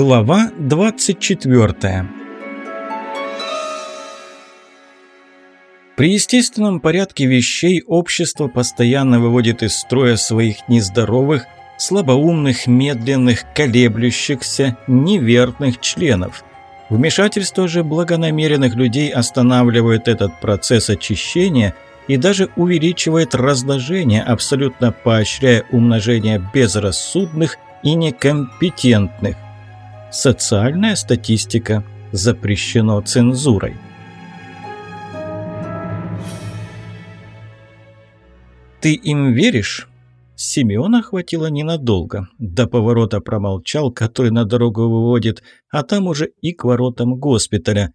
Глава 24 При естественном порядке вещей общество постоянно выводит из строя своих нездоровых, слабоумных, медленных, колеблющихся, неверных членов. Вмешательство же благонамеренных людей останавливает этот процесс очищения и даже увеличивает разложение, абсолютно поощряя умножение безрассудных и некомпетентных. Социальная статистика запрещено цензурой. «Ты им веришь?» Семена хватило ненадолго. До поворота промолчал, который на дорогу выводит, а там уже и к воротам госпиталя.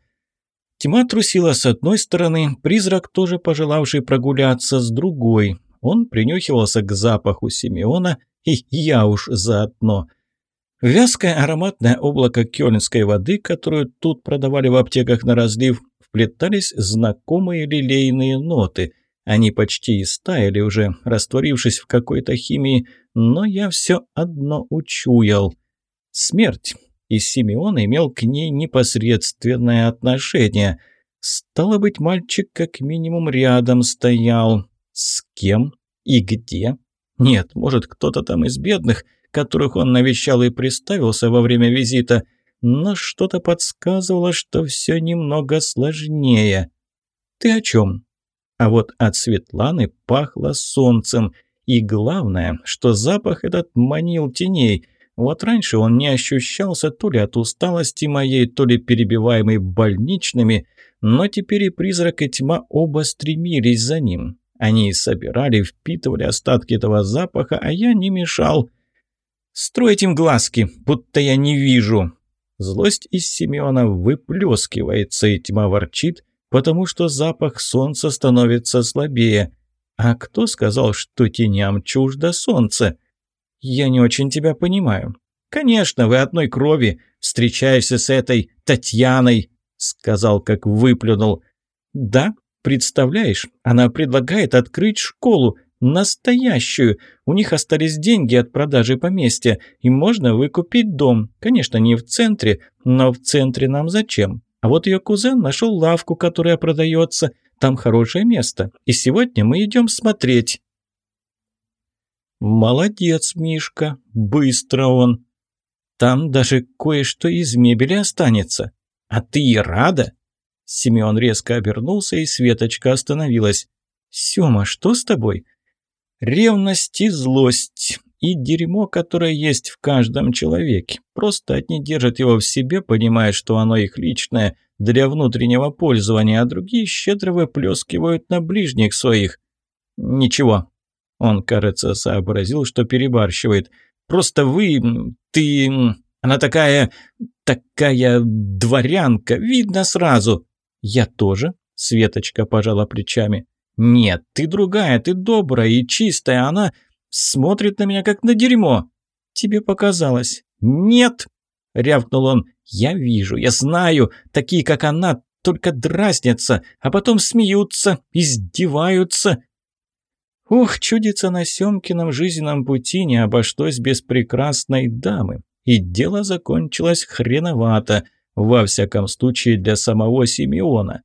Тьма трусила с одной стороны, призрак, тоже пожелавший прогуляться, с другой. Он принюхивался к запаху Симеона, и я уж заодно. Вязкое ароматное облако кёльнской воды, которую тут продавали в аптеках на разлив, вплетались знакомые лилейные ноты. Они почти истаяли уже, растворившись в какой-то химии, но я все одно учуял. Смерть. И Симеон имел к ней непосредственное отношение. Стало быть, мальчик как минимум рядом стоял. С кем и где? Нет, может, кто-то там из бедных – которых он навещал и приставился во время визита, но что-то подсказывало, что все немного сложнее. «Ты о чем?» А вот от Светланы пахло солнцем, и главное, что запах этот манил теней. Вот раньше он не ощущался то ли от усталости моей, то ли перебиваемой больничными, но теперь и призрак, и тьма оба стремились за ним. Они собирали, впитывали остатки этого запаха, а я не мешал. Строить им глазки, будто я не вижу. Злость из Семена выплескивается, и тьма ворчит, потому что запах солнца становится слабее. А кто сказал, что теням чуждо солнце? Я не очень тебя понимаю. Конечно, вы одной крови, встречаешься с этой Татьяной, сказал, как выплюнул. Да, представляешь, она предлагает открыть школу, Настоящую. У них остались деньги от продажи поместья, и можно выкупить дом. Конечно, не в центре, но в центре нам зачем? А вот ее кузен нашел лавку, которая продается. Там хорошее место. И сегодня мы идем смотреть. Молодец, Мишка. Быстро он. Там даже кое-что из мебели останется. А ты и рада? Семен резко обернулся, и Светочка остановилась. «Сёма, что с тобой? Ревность и злость, и дерьмо, которое есть в каждом человеке. Просто одни держат его в себе, понимая, что оно их личное, для внутреннего пользования, а другие щедро выплескивают на ближних своих. Ничего. Он, кажется, сообразил, что перебарщивает. Просто вы... ты... Она такая... такая дворянка, видно сразу. Я тоже, Светочка пожала плечами. «Нет, ты другая, ты добрая и чистая, она смотрит на меня как на дерьмо». «Тебе показалось». «Нет!» — рявкнул он. «Я вижу, я знаю, такие, как она, только дразнятся, а потом смеются, издеваются». Ух, чудится на Семкином жизненном пути не обошлось без прекрасной дамы. И дело закончилось хреновато, во всяком случае для самого Симеона.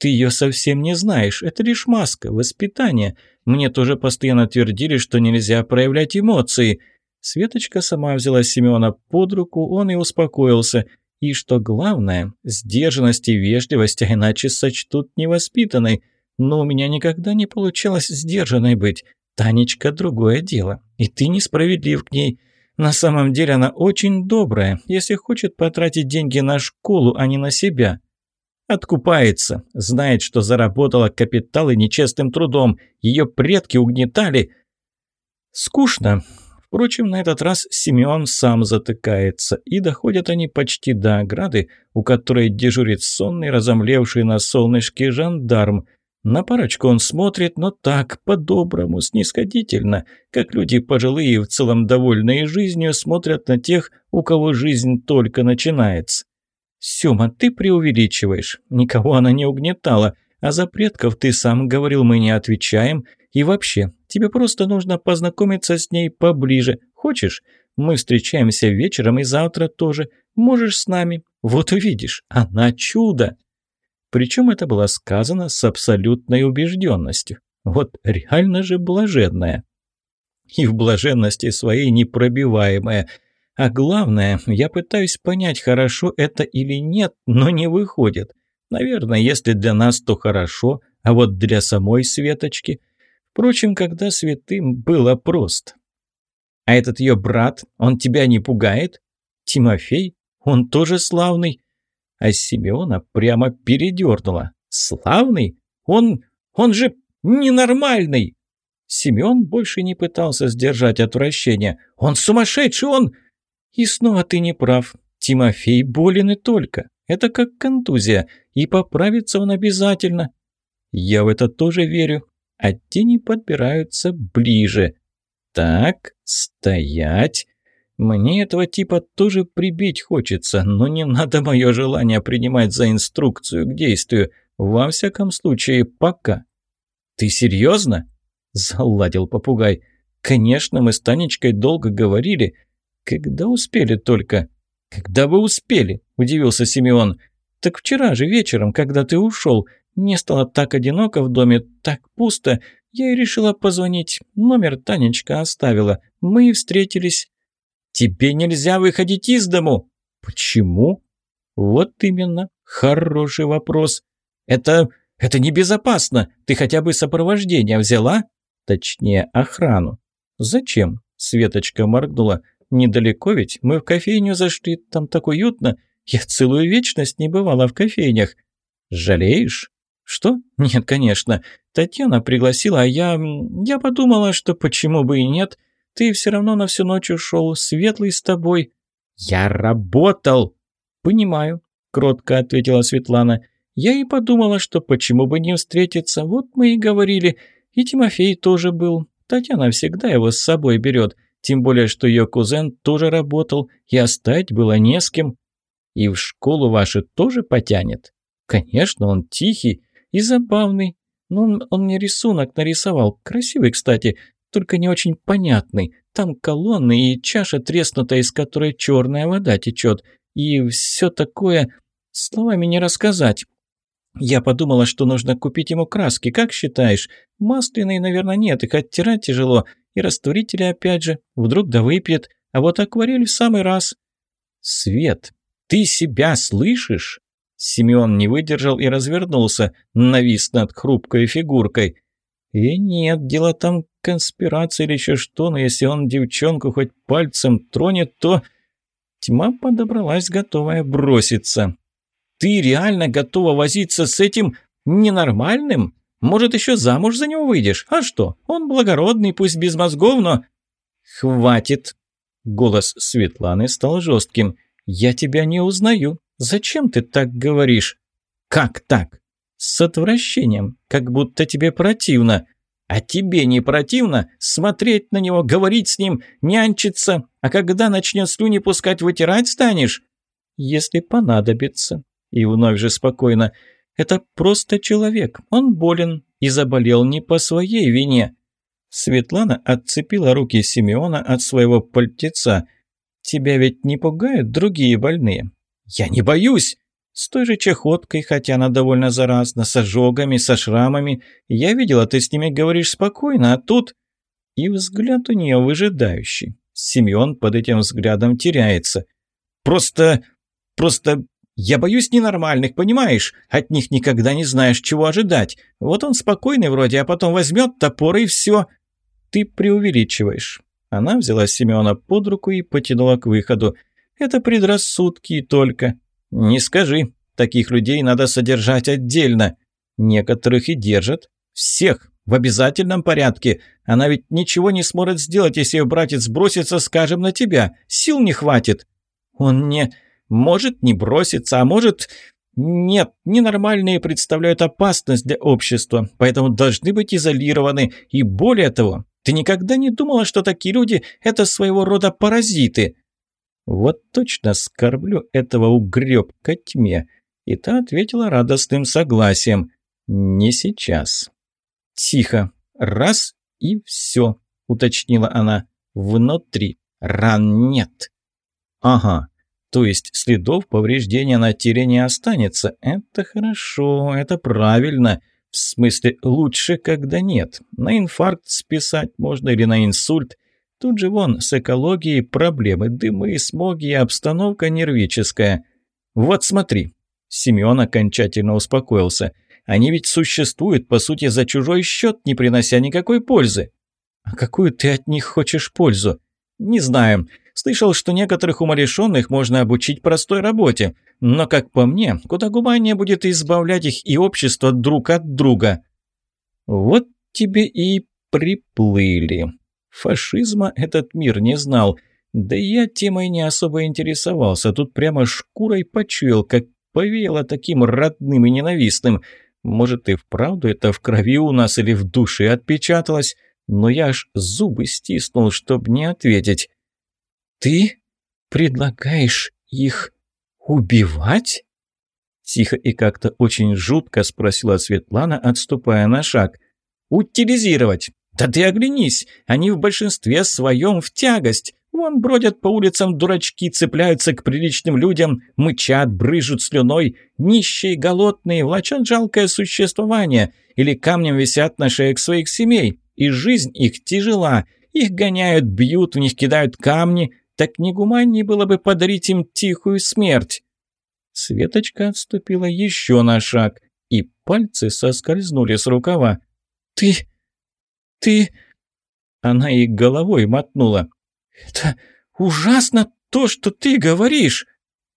Ты ее совсем не знаешь, это лишь маска, воспитание. Мне тоже постоянно твердили, что нельзя проявлять эмоции. Светочка сама взяла Семена под руку, он и успокоился. И что главное, сдержанность и вежливость, а иначе сочтут невоспитанной. Но у меня никогда не получалось сдержанной быть. Танечка – другое дело, и ты несправедлив к ней. На самом деле она очень добрая, если хочет потратить деньги на школу, а не на себя. Откупается, знает, что заработала капиталы нечестным трудом, ее предки угнетали. Скучно. Впрочем, на этот раз Симеон сам затыкается, и доходят они почти до ограды, у которой дежурит сонный, разомлевший на солнышке жандарм. На парочку он смотрит, но так, по-доброму, снисходительно, как люди пожилые и в целом довольные жизнью смотрят на тех, у кого жизнь только начинается. «Сёма, ты преувеличиваешь. Никого она не угнетала. А за предков ты сам говорил, мы не отвечаем. И вообще, тебе просто нужно познакомиться с ней поближе. Хочешь? Мы встречаемся вечером и завтра тоже. Можешь с нами. Вот увидишь, она чудо!» Причем это было сказано с абсолютной убежденностью. Вот реально же блаженная. И в блаженности своей непробиваемая. А главное, я пытаюсь понять, хорошо это или нет, но не выходит. Наверное, если для нас, то хорошо, а вот для самой Светочки... Впрочем, когда святым было просто. А этот ее брат, он тебя не пугает? Тимофей? Он тоже славный? А Симеона прямо передернула. Славный? Он... он же ненормальный! Семен больше не пытался сдержать отвращение. Он сумасшедший, он... И снова ты не прав. Тимофей болен и только. Это как контузия, и поправится он обязательно. Я в это тоже верю. А тени подбираются ближе. Так, стоять. Мне этого типа тоже прибить хочется, но не надо мое желание принимать за инструкцию к действию. Во всяком случае, пока. Ты серьезно? Заладил попугай. Конечно, мы с Танечкой долго говорили. Когда успели только? Когда вы успели? Удивился Симеон. Так вчера же вечером, когда ты ушел. Мне стало так одиноко в доме, так пусто. Я и решила позвонить. Номер Танечка оставила. Мы и встретились. Тебе нельзя выходить из дому. Почему? Вот именно. Хороший вопрос. Это... это небезопасно. Ты хотя бы сопровождение взяла? Точнее, охрану. Зачем? Светочка моргнула. Недалеко ведь. Мы в кофейню зашли. Там так уютно. Я целую вечность не бывала в кофейнях. Жалеешь? Что? Нет, конечно. Татьяна пригласила, а я... Я подумала, что почему бы и нет. Ты все равно на всю ночь ушел. Светлый с тобой. Я работал. Понимаю, кротко ответила Светлана. Я и подумала, что почему бы не встретиться. Вот мы и говорили. И Тимофей тоже был. Татьяна всегда его с собой берет. Тем более, что ее кузен тоже работал, и оставить было не с кем. И в школу вашу тоже потянет. Конечно, он тихий, и забавный. Ну, он, он мне рисунок нарисовал. Красивый, кстати, только не очень понятный. Там колонны и чаша треснутая, из которой черная вода течет. И все такое... Словами не рассказать. Я подумала, что нужно купить ему краски. Как считаешь? Масляной, наверное, нет. Их оттирать тяжело. И растворители опять же. Вдруг да выпьет. А вот акварель в самый раз. Свет, ты себя слышишь? Симеон не выдержал и развернулся, навис над хрупкой фигуркой. И нет, дело там конспирация или еще что, но если он девчонку хоть пальцем тронет, то... Тьма подобралась, готовая броситься. «Ты реально готова возиться с этим ненормальным? Может, еще замуж за него выйдешь? А что? Он благородный, пусть без мозгов, но...» «Хватит!» Голос Светланы стал жестким. «Я тебя не узнаю. «Зачем ты так говоришь?» «Как так?» «С отвращением, как будто тебе противно». «А тебе не противно смотреть на него, говорить с ним, нянчиться? А когда начнет слюни пускать, вытирать станешь?» «Если понадобится». И вновь же спокойно. «Это просто человек, он болен и заболел не по своей вине». Светлана отцепила руки Симеона от своего пальтеца. «Тебя ведь не пугают другие больные? «Я не боюсь!» С той же чахоткой, хотя она довольно заразна, с ожогами, со шрамами. Я видела, ты с ними говоришь спокойно, а тут... И взгляд у нее выжидающий. Семен под этим взглядом теряется. «Просто... просто... Я боюсь ненормальных, понимаешь? От них никогда не знаешь, чего ожидать. Вот он спокойный вроде, а потом возьмет топор и все. Ты преувеличиваешь». Она взяла Семена под руку и потянула к выходу. Это предрассудки только. Не скажи, таких людей надо содержать отдельно. Некоторых и держат. Всех, в обязательном порядке. Она ведь ничего не сможет сделать, если ее братец бросится, скажем, на тебя. Сил не хватит. Он не... Может не броситься, а может... Нет, ненормальные представляют опасность для общества, поэтому должны быть изолированы. И более того, ты никогда не думала, что такие люди – это своего рода паразиты? Вот точно скорблю этого угребка тьме. И та ответила радостным согласием. Не сейчас. Тихо. Раз и все, уточнила она. Внутри. Ран нет. Ага, то есть следов повреждения на теле не останется. Это хорошо, это правильно. В смысле, лучше, когда нет. На инфаркт списать можно или на инсульт. Тут же вон с экологией проблемы, дымы, смоги обстановка нервическая. Вот смотри. Семен окончательно успокоился. Они ведь существуют, по сути, за чужой счет, не принося никакой пользы. А какую ты от них хочешь пользу? Не знаю. Слышал, что некоторых умалишенных можно обучить простой работе. Но, как по мне, куда гуманнее будет избавлять их и общество друг от друга. Вот тебе и приплыли. Фашизма этот мир не знал. Да я темой не особо интересовался. Тут прямо шкурой почуял, как повеяло таким родным и ненавистным. Может, и вправду это в крови у нас или в душе отпечаталось, но я аж зубы стиснул, чтобы не ответить. «Ты предлагаешь их убивать?» Тихо и как-то очень жутко спросила Светлана, отступая на шаг. «Утилизировать! «Да ты оглянись! Они в большинстве своем в тягость! Вон бродят по улицам дурачки, цепляются к приличным людям, мычат, брыжут слюной, нищие, голодные, влачат жалкое существование или камнем висят на шеях своих семей, и жизнь их тяжела, их гоняют, бьют, в них кидают камни, так не гуманнее было бы подарить им тихую смерть». Светочка отступила еще на шаг, и пальцы соскользнули с рукава. «Ты... «Ты...» Она и головой мотнула. «Это ужасно то, что ты говоришь!»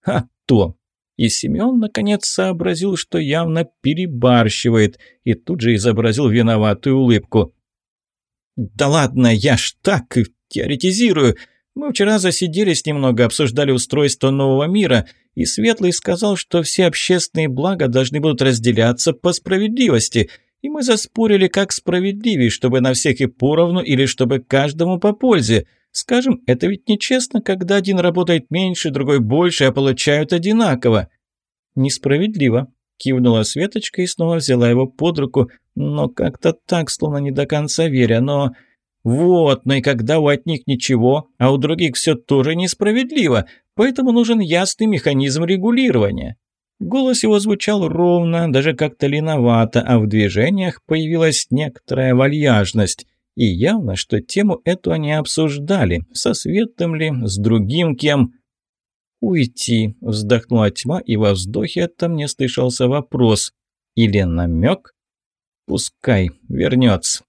«А то!» И Семен наконец сообразил, что явно перебарщивает, и тут же изобразил виноватую улыбку. «Да ладно, я ж так теоретизирую. Мы вчера засиделись немного, обсуждали устройство нового мира, и Светлый сказал, что все общественные блага должны будут разделяться по справедливости и мы заспорили, как справедливее, чтобы на всех и поровну или чтобы каждому по пользе. Скажем, это ведь нечестно, когда один работает меньше, другой больше, а получают одинаково. Несправедливо, кивнула Светочка и снова взяла его под руку, но как-то так, словно не до конца веря, но... Вот, но и когда у одних ничего, а у других все тоже несправедливо, поэтому нужен ясный механизм регулирования. Голос его звучал ровно, даже как-то леновато, а в движениях появилась некоторая вальяжность. И явно, что тему эту они обсуждали, со Светом ли, с другим кем. «Уйти», — вздохнула тьма, и во вздохе это мне слышался вопрос. Или намек? «Пускай вернется».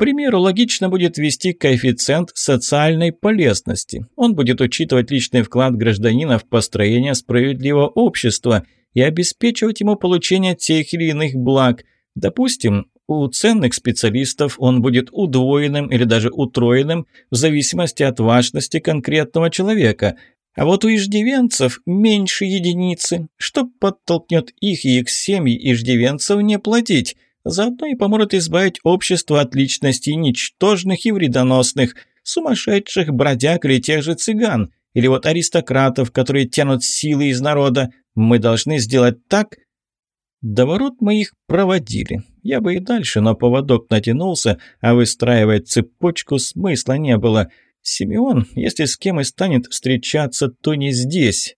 Примеру, логично будет ввести коэффициент социальной полезности. Он будет учитывать личный вклад гражданина в построение справедливого общества и обеспечивать ему получение тех или иных благ. Допустим, у ценных специалистов он будет удвоенным или даже утроенным в зависимости от важности конкретного человека, а вот у иждивенцев меньше единицы, что подтолкнет их и их семьи иждивенцев не платить – Заодно и поможет избавить общество от личностей ничтожных и вредоносных, сумасшедших бродяг или тех же цыган, или вот аристократов, которые тянут силы из народа. Мы должны сделать так... До ворот мы их проводили. Я бы и дальше, но поводок натянулся, а выстраивать цепочку смысла не было. Симеон, если с кем и станет встречаться, то не здесь.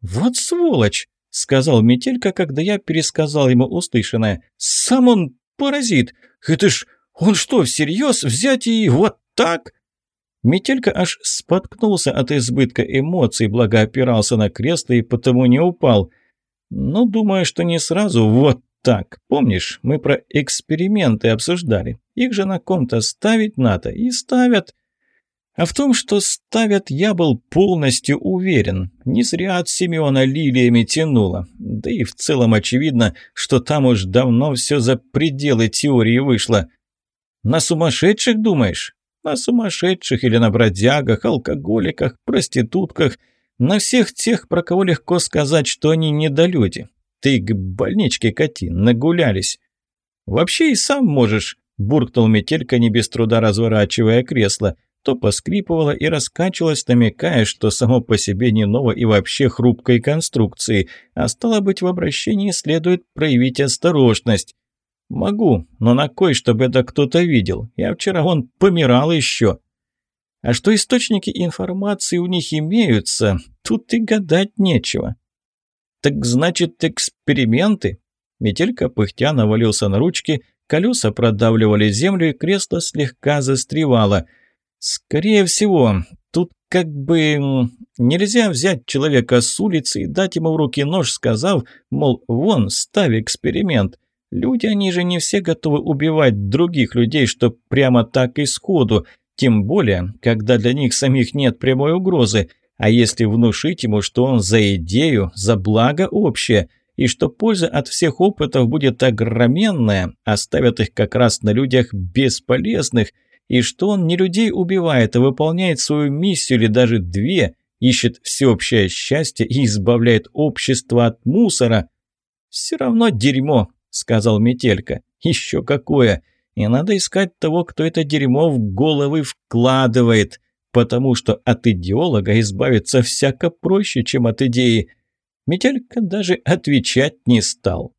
«Вот сволочь!» — сказал Метелька, когда я пересказал ему услышанное. «Сам он паразит! Это ж он что, всерьез взять и вот так?» Метелька аж споткнулся от избытка эмоций, благо опирался на кресло и потому не упал. «Ну, думаю, что не сразу вот так. Помнишь, мы про эксперименты обсуждали. Их же на ком-то ставить надо, и ставят. А в том, что ставят, я был полностью уверен. Не зря от Семена лилиями тянуло. Да и в целом очевидно, что там уж давно все за пределы теории вышло. На сумасшедших, думаешь? На сумасшедших или на бродягах, алкоголиках, проститутках. На всех тех, про кого легко сказать, что они недолюди. Ты к больничке кати, нагулялись. Вообще и сам можешь, буркнул Метелька, не без труда разворачивая кресло – то поскрипывала и раскачивалась, намекая, что само по себе не ново и вообще хрупкой конструкции, а стало быть, в обращении следует проявить осторожность. «Могу, но на кой, чтобы это кто-то видел? Я вчера вон помирал еще». А что источники информации у них имеются, тут и гадать нечего. Так значит, эксперименты? Метелька пыхтя навалился на ручки, колеса продавливали землю, и кресло слегка застревало. Скорее всего, тут как бы нельзя взять человека с улицы и дать ему в руки нож, сказав, мол, вон, ставь эксперимент. Люди, они же не все готовы убивать других людей, что прямо так и сходу, тем более, когда для них самих нет прямой угрозы. А если внушить ему, что он за идею, за благо общее, и что польза от всех опытов будет огроменная, оставят их как раз на людях бесполезных, и что он не людей убивает, а выполняет свою миссию или даже две, ищет всеобщее счастье и избавляет общество от мусора. «Все равно дерьмо», — сказал Метелька. «Еще какое! И надо искать того, кто это дерьмо в головы вкладывает, потому что от идеолога избавиться всяко проще, чем от идеи». Метелька даже отвечать не стал.